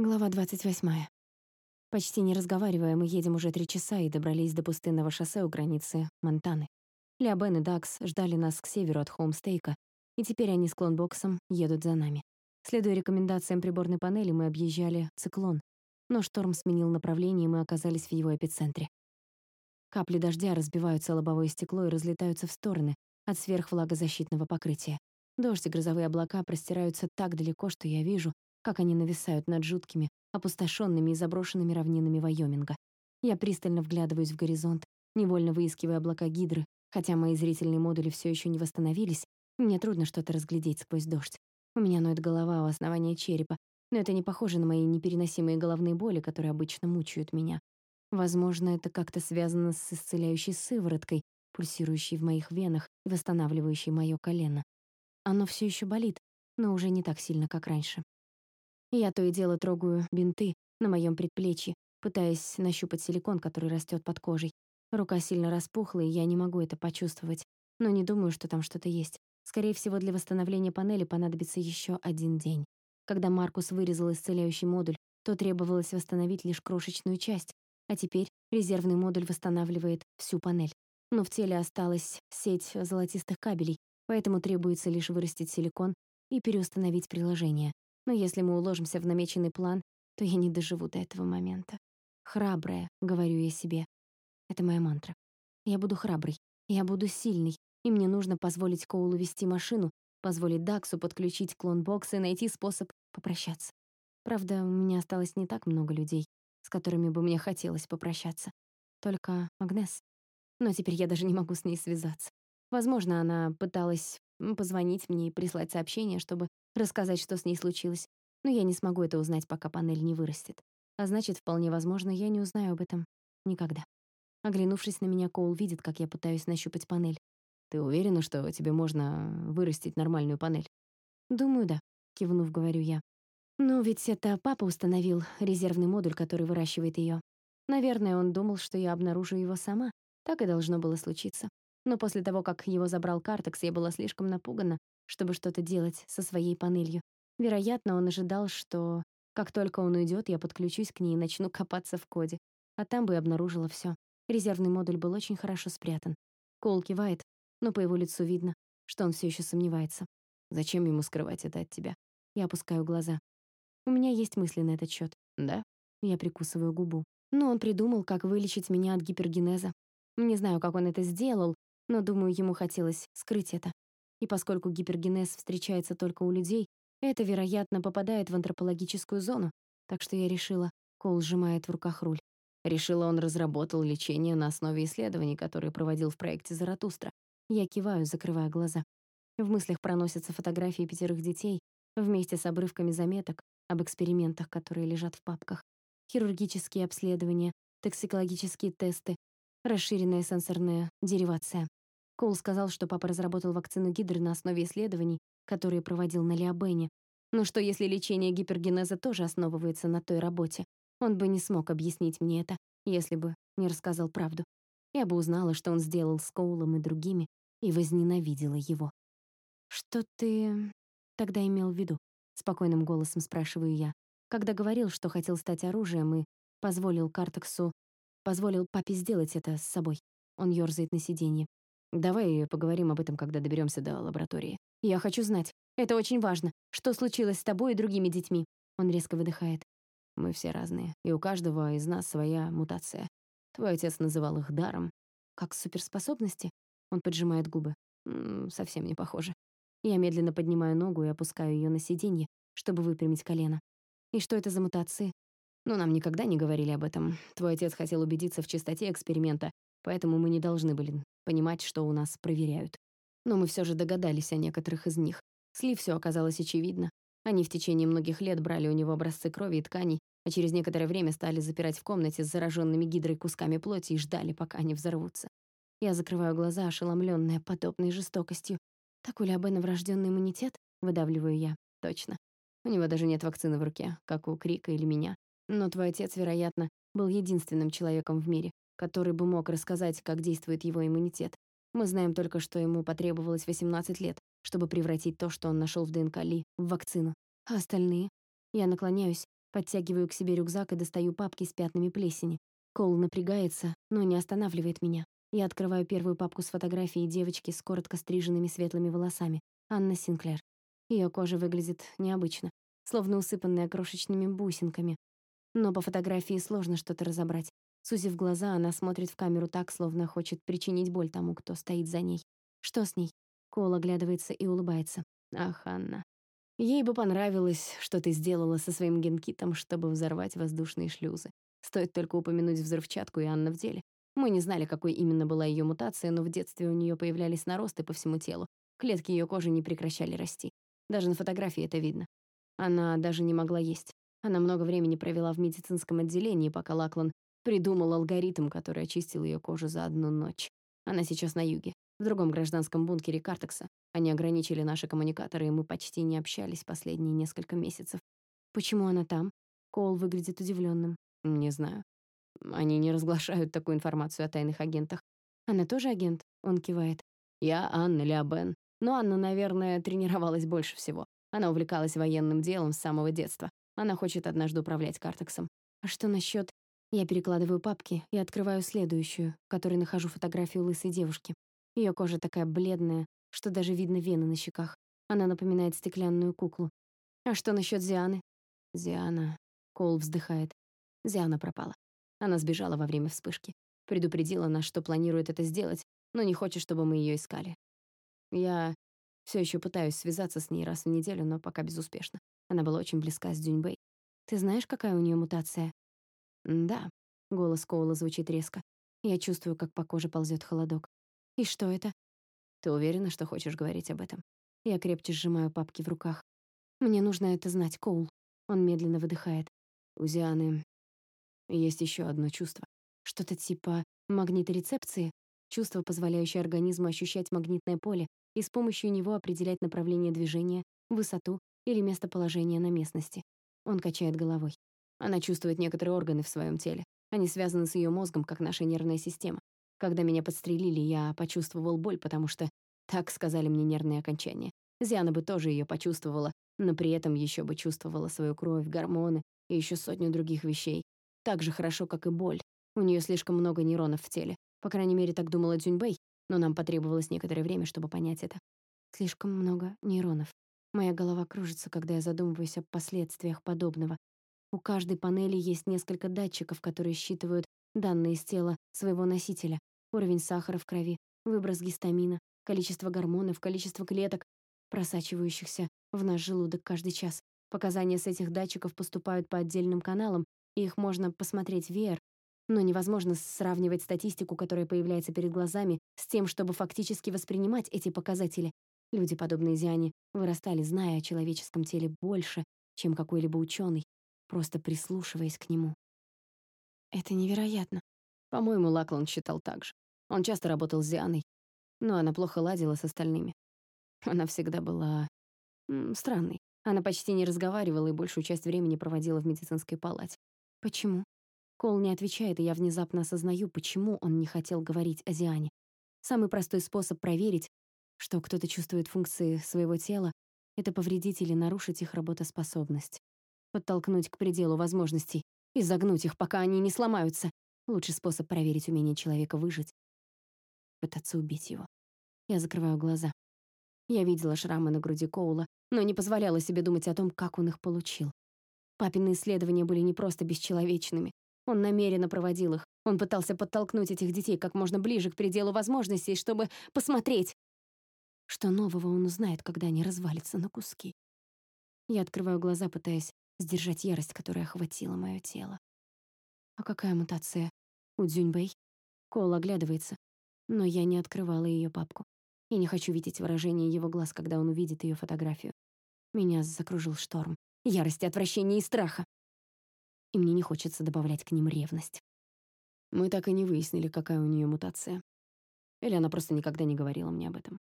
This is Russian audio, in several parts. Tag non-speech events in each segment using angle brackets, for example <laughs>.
Глава 28. Почти не разговаривая, мы едем уже три часа и добрались до пустынного шоссе у границы Монтаны. Леобен и Дакс ждали нас к северу от Хоумстейка, и теперь они с клонбоксом едут за нами. Следуя рекомендациям приборной панели, мы объезжали циклон, но шторм сменил направление, и мы оказались в его эпицентре. Капли дождя разбиваются лобовое стекло и разлетаются в стороны от сверхвлагозащитного покрытия. Дождь и грозовые облака простираются так далеко, что я вижу, как они нависают над жуткими, опустошенными и заброшенными равнинами Вайоминга. Я пристально вглядываюсь в горизонт, невольно выискивая облака гидры, хотя мои зрительные модули все еще не восстановились, мне трудно что-то разглядеть сквозь дождь. У меня ноет голова у основания черепа, но это не похоже на мои непереносимые головные боли, которые обычно мучают меня. Возможно, это как-то связано с исцеляющей сывороткой, пульсирующей в моих венах и восстанавливающей мое колено. Оно все еще болит, но уже не так сильно, как раньше. Я то и дело трогаю бинты на моем предплечье, пытаясь нащупать силикон, который растет под кожей. Рука сильно распухла, и я не могу это почувствовать. Но не думаю, что там что-то есть. Скорее всего, для восстановления панели понадобится еще один день. Когда Маркус вырезал исцеляющий модуль, то требовалось восстановить лишь крошечную часть, а теперь резервный модуль восстанавливает всю панель. Но в теле осталась сеть золотистых кабелей, поэтому требуется лишь вырастить силикон и переустановить приложение. Но если мы уложимся в намеченный план, то я не доживу до этого момента. Храбрая, говорю я себе. Это моя мантра. Я буду храброй, я буду сильной, и мне нужно позволить Коулу вести машину, позволить Даксу подключить клон-бокс и найти способ попрощаться. Правда, у меня осталось не так много людей, с которыми бы мне хотелось попрощаться. Только Агнес. Но теперь я даже не могу с ней связаться. Возможно, она пыталась позвонить мне и прислать сообщение, чтобы рассказать, что с ней случилось, но я не смогу это узнать, пока панель не вырастет. А значит, вполне возможно, я не узнаю об этом никогда. Оглянувшись на меня, Коул видит, как я пытаюсь нащупать панель. «Ты уверена, что тебе можно вырастить нормальную панель?» «Думаю, да», — кивнув, говорю я. «Ну, ведь это папа установил резервный модуль, который выращивает ее. Наверное, он думал, что я обнаружу его сама. Так и должно было случиться. Но после того, как его забрал Картекс, я была слишком напугана, чтобы что-то делать со своей панелью. Вероятно, он ожидал, что как только он уйдет, я подключусь к ней и начну <laughs> копаться в коде. А там бы обнаружила все. Резервный модуль был очень хорошо спрятан. Кол кивает, но по его лицу видно, что он все еще сомневается. Зачем ему скрывать это от тебя? Я опускаю глаза. У меня есть мысли на этот счет. Да? Я прикусываю губу. Но он придумал, как вылечить меня от гипергенеза. Не знаю, как он это сделал, но думаю, ему хотелось скрыть это. И поскольку гипергенез встречается только у людей, это, вероятно, попадает в антропологическую зону. Так что я решила, Кол сжимает в руках руль. Решила, он разработал лечение на основе исследований, которые проводил в проекте Заратустра. Я киваю, закрывая глаза. В мыслях проносятся фотографии пятерых детей вместе с обрывками заметок об экспериментах, которые лежат в папках. Хирургические обследования, токсикологические тесты, расширенная сенсорная деривация. Коул сказал, что папа разработал вакцину Гидры на основе исследований, которые проводил на Лиабене. Но что если лечение гипергенеза тоже основывается на той работе? Он бы не смог объяснить мне это, если бы не рассказал правду. Я бы узнала, что он сделал с Коулом и другими, и возненавидела его. «Что ты тогда имел в виду?» — спокойным голосом спрашиваю я. Когда говорил, что хотел стать оружием и позволил Картексу, позволил папе сделать это с собой. Он ёрзает на сиденье. Давай поговорим об этом, когда доберемся до лаборатории. Я хочу знать. Это очень важно. Что случилось с тобой и другими детьми? Он резко выдыхает. Мы все разные, и у каждого из нас своя мутация. Твой отец называл их даром. Как суперспособности? Он поджимает губы. М -м, совсем не похоже. Я медленно поднимаю ногу и опускаю ее на сиденье, чтобы выпрямить колено. И что это за мутации? Ну, нам никогда не говорили об этом. Твой отец хотел убедиться в чистоте эксперимента, поэтому мы не должны были понимать, что у нас проверяют. Но мы все же догадались о некоторых из них. Сли все оказалось очевидно. Они в течение многих лет брали у него образцы крови и тканей, а через некоторое время стали запирать в комнате с зараженными гидрой кусками плоти и ждали, пока они взорвутся. Я закрываю глаза, ошеломленная подобной жестокостью. Так у Леобена врожденный иммунитет? Выдавливаю я. Точно. У него даже нет вакцины в руке, как у Крика или меня. Но твой отец, вероятно, был единственным человеком в мире, который бы мог рассказать, как действует его иммунитет. Мы знаем только, что ему потребовалось 18 лет, чтобы превратить то, что он нашел в ДНК Ли, в вакцину. А остальные? Я наклоняюсь Подтягиваю к себе рюкзак и достаю папки с пятнами плесени. Коул напрягается, но не останавливает меня. Я открываю первую папку с фотографией девочки с коротко стриженными светлыми волосами. Анна Синклер. Ее кожа выглядит необычно, словно усыпанная крошечными бусинками. Но по фотографии сложно что-то разобрать. Сузив глаза, она смотрит в камеру так, словно хочет причинить боль тому, кто стоит за ней. Что с ней? Коул оглядывается и улыбается. Ах, Анна. Ей бы понравилось, что ты сделала со своим генкитом, чтобы взорвать воздушные шлюзы. Стоит только упомянуть взрывчатку, и Анна в деле. Мы не знали, какой именно была ее мутация, но в детстве у нее появлялись наросты по всему телу. Клетки ее кожи не прекращали расти. Даже на фотографии это видно. Она даже не могла есть. Она много времени провела в медицинском отделении, пока Лаклан придумал алгоритм, который очистил ее кожу за одну ночь. Она сейчас на юге, в другом гражданском бункере Картекса. Они ограничили наши коммуникаторы, и мы почти не общались последние несколько месяцев. Почему она там? Коул выглядит удивленным. Не знаю. Они не разглашают такую информацию о тайных агентах. Она тоже агент? Он кивает. Я Анна Леобен. Но Анна, наверное, тренировалась больше всего. Она увлекалась военным делом с самого детства. Она хочет однажды управлять Картексом. А что насчет? Я перекладываю папки и открываю следующую, в которой нахожу фотографию лысой девушки. Ее кожа такая бледная, что даже видно вены на щеках. Она напоминает стеклянную куклу. А что насчет Зианы? Зиана. Кол вздыхает. Зиана пропала. Она сбежала во время вспышки. Предупредила нас, что планирует это сделать, но не хочет, чтобы мы ее искали. Я все еще пытаюсь связаться с ней раз в неделю, но пока безуспешно. Она была очень близка с Дюньбэй. Ты знаешь, какая у нее мутация? Да. Голос Коула звучит резко. Я чувствую, как по коже ползет холодок. И что это? Ты уверена, что хочешь говорить об этом? Я крепче сжимаю папки в руках. Мне нужно это знать, Коул. Он медленно выдыхает. У Зианы есть еще одно чувство. Что-то типа магниторецепции, чувство, позволяющее организму ощущать магнитное поле и с помощью него определять направление движения, высоту или местоположение на местности. Он качает головой. Она чувствует некоторые органы в своем теле. Они связаны с ее мозгом, как наша нервная система. Когда меня подстрелили, я почувствовал боль, потому что так сказали мне нервные окончания. Зиана бы тоже ее почувствовала, но при этом еще бы чувствовала свою кровь, гормоны и еще сотню других вещей, так же хорошо, как и боль. У нее слишком много нейронов в теле. По крайней мере, так думала Дзюньбэй, но нам потребовалось некоторое время, чтобы понять это. Слишком много нейронов. Моя голова кружится, когда я задумываюсь о последствиях подобного. У каждой панели есть несколько датчиков, которые считывают данные из тела своего носителя. Уровень сахара в крови, выброс гистамина, количество гормонов, количество клеток, просачивающихся в наш желудок каждый час. Показания с этих датчиков поступают по отдельным каналам, их можно посмотреть в VR, но невозможно сравнивать статистику, которая появляется перед глазами, с тем, чтобы фактически воспринимать эти показатели. Люди, подобные Зиане, вырастали, зная о человеческом теле больше, чем какой-либо ученый, просто прислушиваясь к нему. Это невероятно. По-моему, Лаклан считал так же. Он часто работал с Зианой, но она плохо ладила с остальными. Она всегда была... Странной. Она почти не разговаривала и большую часть времени проводила в медицинской палате. Почему? Кол не отвечает, и я внезапно осознаю, почему он не хотел говорить о Зиане. Самый простой способ проверить, что кто-то чувствует функции своего тела, это повредить или нарушить их работоспособность. Подтолкнуть к пределу возможностей и загнуть их, пока они не сломаются. Лучший способ проверить умение человека выжить — пытаться убить его. Я закрываю глаза. Я видела шрамы на груди Коула, но не позволяла себе думать о том, как он их получил. Папины исследования были не просто бесчеловечными. Он намеренно проводил их. Он пытался подтолкнуть этих детей как можно ближе к пределу возможностей, чтобы посмотреть, что нового он узнает, когда они развалятся на куски. Я открываю глаза, пытаясь сдержать ярость, которая охватила мое тело. А какая мутация? У Дзюньбэй? Кол оглядывается, но я не открывала ее папку. Я не хочу видеть выражение его глаз, когда он увидит ее фотографию. Меня закружил шторм ярости, отвращения и страха. И мне не хочется добавлять к ним ревность. Мы так и не выяснили, какая у нее мутация. Или она просто никогда не говорила мне об этом.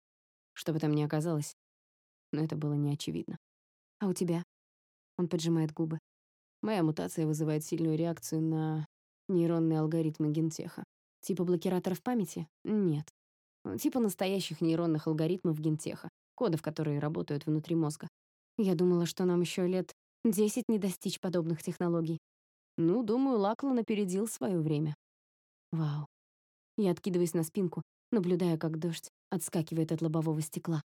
Что бы там ни оказалось, но это было не очевидно. А у тебя? Он поджимает губы. Моя мутация вызывает сильную реакцию на нейронные алгоритмы гентеха. Типа блокираторов памяти? Нет. Типа настоящих нейронных алгоритмов гентеха, кодов, которые работают внутри мозга. Я думала, что нам еще лет Десять не достичь подобных технологий. Ну, думаю, Лаклан опередил свое время. Вау. Я откидываюсь на спинку, наблюдая, как дождь отскакивает от лобового стекла.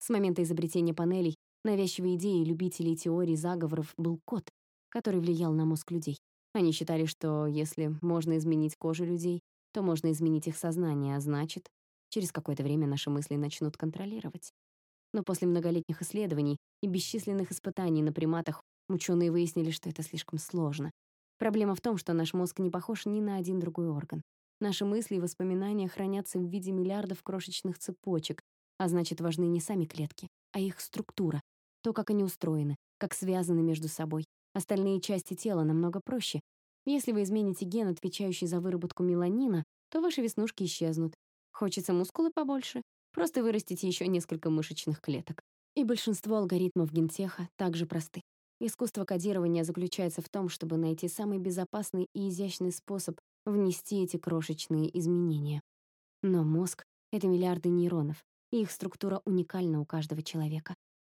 С момента изобретения панелей навязчивой идеей любителей теорий заговоров был код, который влиял на мозг людей. Они считали, что если можно изменить кожу людей, то можно изменить их сознание, а значит, через какое-то время наши мысли начнут контролировать. Но после многолетних исследований и бесчисленных испытаний на приматах ученые выяснили, что это слишком сложно. Проблема в том, что наш мозг не похож ни на один другой орган. Наши мысли и воспоминания хранятся в виде миллиардов крошечных цепочек, а значит, важны не сами клетки, а их структура, то, как они устроены, как связаны между собой. Остальные части тела намного проще. Если вы измените ген, отвечающий за выработку меланина, то ваши веснушки исчезнут. Хочется мускулы побольше? Просто вырастите еще несколько мышечных клеток. И большинство алгоритмов гентеха также просты. Искусство кодирования заключается в том, чтобы найти самый безопасный и изящный способ внести эти крошечные изменения. Но мозг — это миллиарды нейронов, и их структура уникальна у каждого человека.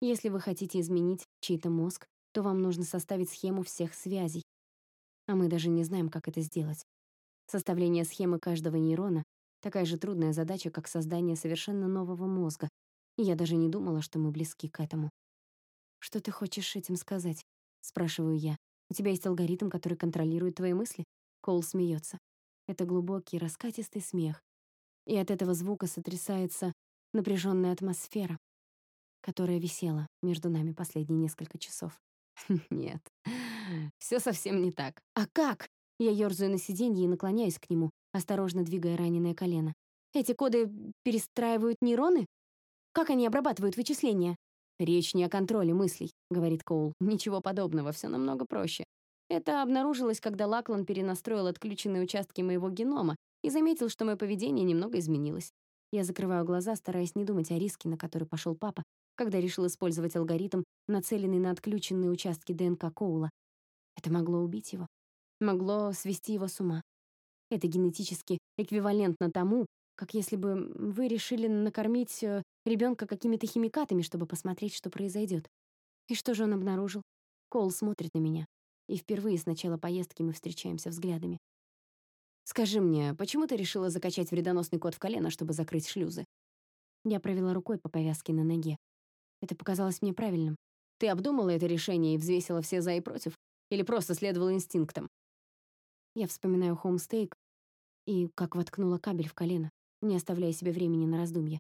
Если вы хотите изменить чей-то мозг, то вам нужно составить схему всех связей. А мы даже не знаем, как это сделать. Составление схемы каждого нейрона — такая же трудная задача, как создание совершенно нового мозга, я даже не думала, что мы близки к этому. «Что ты хочешь этим сказать?» — спрашиваю я. «У тебя есть алгоритм, который контролирует твои мысли?» Коул смеется. Это глубокий, раскатистый смех. И от этого звука сотрясается напряженная атмосфера, которая висела между нами последние несколько часов. <laughs> Нет, все совсем не так. А как? Я ёрзаю на сиденье и наклоняюсь к нему, осторожно двигая раненое колено. Эти коды перестраивают нейроны? Как они обрабатывают вычисления? Речь не о контроле мыслей, говорит Коул. Ничего подобного, все намного проще. Это обнаружилось, когда Лаклан перенастроил отключенные участки моего генома и заметил, что мое поведение немного изменилось. Я закрываю глаза, стараясь не думать о риске, на который пошел папа, когда решил использовать алгоритм, нацеленный на отключенные участки ДНК Коула. Это могло убить его. Могло свести его с ума. Это генетически эквивалентно тому, как если бы вы решили накормить э, ребенка какими-то химикатами, чтобы посмотреть, что произойдет. И что же он обнаружил? Коул смотрит на меня. И впервые с начала поездки мы встречаемся взглядами. «Скажи мне, почему ты решила закачать вредоносный код в колено, чтобы закрыть шлюзы?» Я провела рукой по повязке на ноге. Это показалось мне правильным. Ты обдумала это решение и взвесила все за и против? Или просто следовала инстинктам? Я вспоминаю хоумстейк и как воткнула кабель в колено, не оставляя себе времени на раздумья.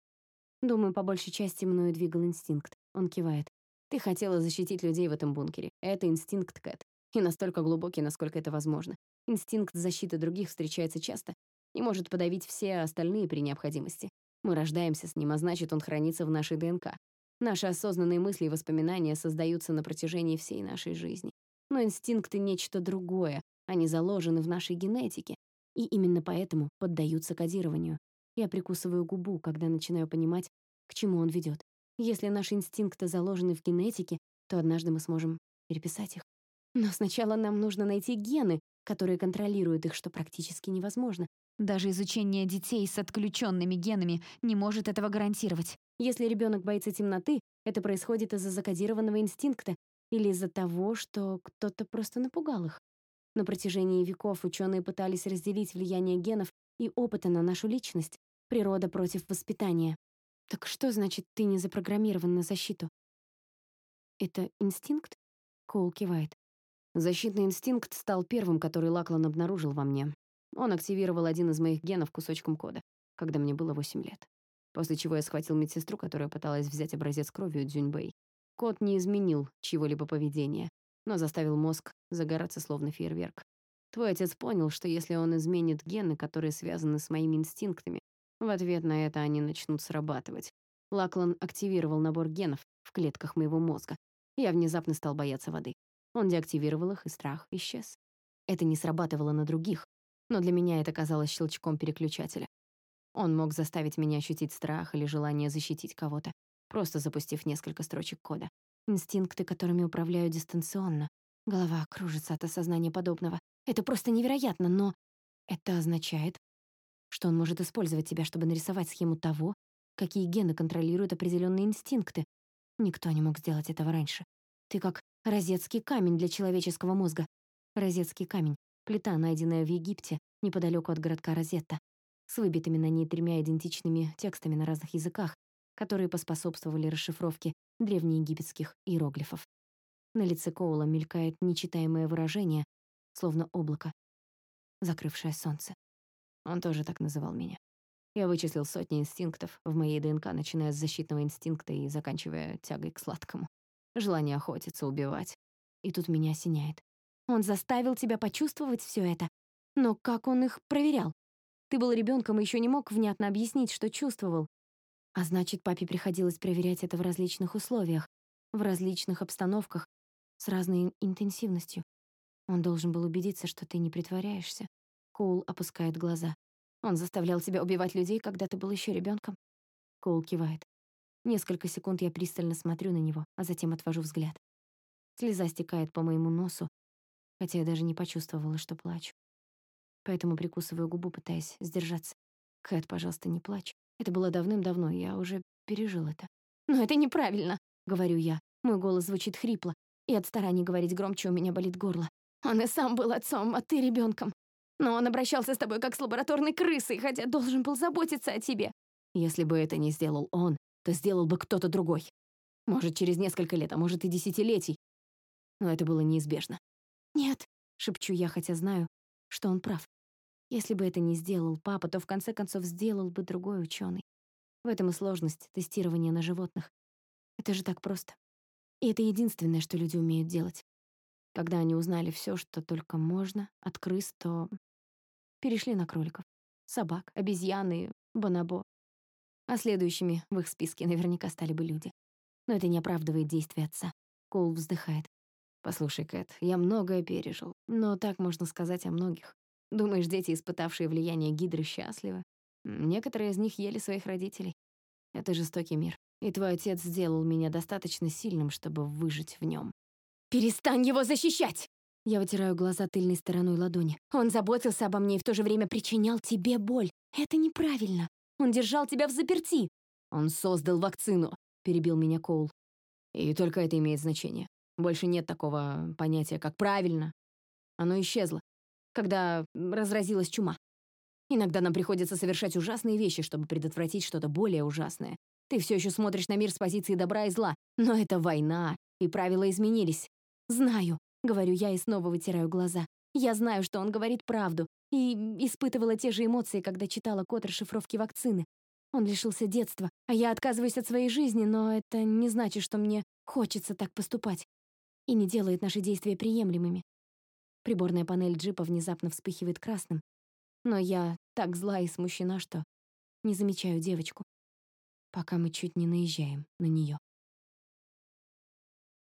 Думаю, по большей части мною двигал инстинкт. Он кивает. Ты хотела защитить людей в этом бункере. Это инстинкт, Кэт. И настолько глубокий, насколько это возможно. Инстинкт защиты других встречается часто и может подавить все остальные при необходимости. Мы рождаемся с ним, а значит, он хранится в нашей ДНК. Наши осознанные мысли и воспоминания создаются на протяжении всей нашей жизни. Но инстинкты — нечто другое, они заложены в нашей генетике, и именно поэтому поддаются кодированию. Я прикусываю губу, когда начинаю понимать, к чему он ведет. Если наши инстинкты заложены в генетике, то однажды мы сможем переписать их. Но сначала нам нужно найти гены, которые контролируют их, что практически невозможно. Даже изучение детей с отключенными генами не может этого гарантировать. Если ребенок боится темноты, это происходит из-за закодированного инстинкта или из-за того, что кто-то просто напугал их. На протяжении веков ученые пытались разделить влияние генов и опыта на нашу личность, природа против воспитания. Так что значит, ты не запрограммирован на защиту? Это инстинкт? Коул кивает. Защитный инстинкт стал первым, который Лаклан обнаружил во мне. Он активировал один из моих генов кусочком кода, когда мне было 8 лет. После чего я схватил медсестру, которая пыталась взять образец крови у Дзюньбэй. Код не изменил чего-либо поведения, но заставил мозг загораться словно фейерверк. Твой отец понял, что если он изменит гены, которые связаны с моими инстинктами, в ответ на это они начнут срабатывать. Лаклан активировал набор генов в клетках моего мозга. Я внезапно стал бояться воды. Он деактивировал их, и страх исчез. Это не срабатывало на других, но для меня это казалось щелчком переключателя. Он мог заставить меня ощутить страх или желание защитить кого-то, просто запустив несколько строчек кода. Инстинкты, которыми управляю дистанционно. Голова кружится от осознания подобного. Это просто невероятно, но это означает, что он может использовать тебя, чтобы нарисовать схему того, какие гены контролируют определенные инстинкты. Никто не мог сделать этого раньше. Ты как розетский камень для человеческого мозга. Розетский камень — плита, найденная в Египте, неподалеку от городка Розетта, с выбитыми на ней тремя идентичными текстами на разных языках, которые поспособствовали расшифровке древнеегипетских иероглифов. На лице Коула мелькает нечитаемое выражение, словно облако, закрывшее солнце. Он тоже так называл меня. Я вычислил сотни инстинктов в моей ДНК, начиная с защитного инстинкта и заканчивая тягой к сладкому. Желание охотиться, убивать. И тут меня осеняет. Он заставил тебя почувствовать все это. Но как он их проверял? Ты был ребенком и еще не мог внятно объяснить, что чувствовал. А значит, папе приходилось проверять это в различных условиях, в различных обстановках, с разной интенсивностью. Он должен был убедиться, что ты не притворяешься. Коул опускает глаза. Он заставлял тебя убивать людей, когда ты был еще ребенком. Коул кивает. Несколько секунд я пристально смотрю на него, а затем отвожу взгляд. Слеза стекает по моему носу, хотя я даже не почувствовала, что плачу. Поэтому прикусываю губу, пытаясь сдержаться. «Кэт, пожалуйста, не плачь. Это было давным-давно, я уже пережил это». «Но это неправильно», — говорю я. Мой голос звучит хрипло, и от стараний говорить громче у меня болит горло. Он и сам был отцом, а ты ребенком. Но он обращался с тобой как с лабораторной крысой, хотя должен был заботиться о тебе. Если бы это не сделал он, то сделал бы кто-то другой. Может, через несколько лет, а может и десятилетий. Но это было неизбежно. «Нет», — шепчу я, хотя знаю, что он прав. Если бы это не сделал папа, то в конце концов сделал бы другой ученый. В этом и сложность тестирования на животных. Это же так просто. И это единственное, что люди умеют делать. Когда они узнали все, что только можно, от крыс, то перешли на кроликов, собак, обезьяны, бонобо. А следующими в их списке наверняка стали бы люди. Но это не оправдывает действия отца. Коул вздыхает. «Послушай, Кэт, я многое пережил, но так можно сказать о многих. Думаешь, дети, испытавшие влияние Гидры, счастливы? Некоторые из них ели своих родителей. Это жестокий мир, и твой отец сделал меня достаточно сильным, чтобы выжить в нем. «Перестань его защищать!» Я вытираю глаза тыльной стороной ладони. «Он заботился обо мне и в то же время причинял тебе боль. Это неправильно. Он держал тебя в заперти!» «Он создал вакцину», — перебил меня Коул. «И только это имеет значение. Больше нет такого понятия, как правильно. Оно исчезло, когда разразилась чума. Иногда нам приходится совершать ужасные вещи, чтобы предотвратить что-то более ужасное. Ты все еще смотришь на мир с позиции добра и зла, но это война, и правила изменились. «Знаю», — говорю я и снова вытираю глаза. «Я знаю, что он говорит правду, и испытывала те же эмоции, когда читала код расшифровки вакцины. Он лишился детства, а я отказываюсь от своей жизни, но это не значит, что мне хочется так поступать. И не делает наши действия приемлемыми. Приборная панель джипа внезапно вспыхивает красным. Но я так зла и смущена, что не замечаю девочку, пока мы чуть не наезжаем на нее.